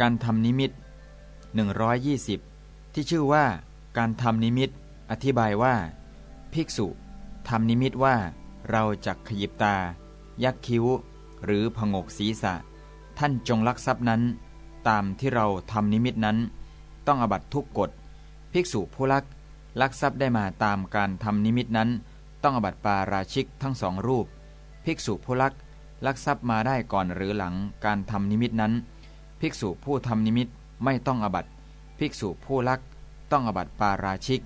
การทำนิมิต 120 ที่ชื่อว่า การทำนิมิต อธิบายว่า ภิกษุทำนิมิตว่า เราจะขยิบตา ยักคิ้ว หรือผงกศีรษะ ท่านจงลักทรัพย์นั้น ตามที่เราทำนิมิตนั้น ต้องอบัตทุกกฎ ภิกษุผู้ลัก ลักทรัพย์ได้มาตามการทำนิมิตนั้น ต้องอบัตปาราชิกทั้งสองรูป ภิกษุผู้ลักลักทรัพย์มาได้ก่อนหรือหลังการทำนิมิตนั้น ภิกษุผู้ทำนิมิตไม่ต้องอบัตภิกษุผู้ลักต้องอบัตปาราชิก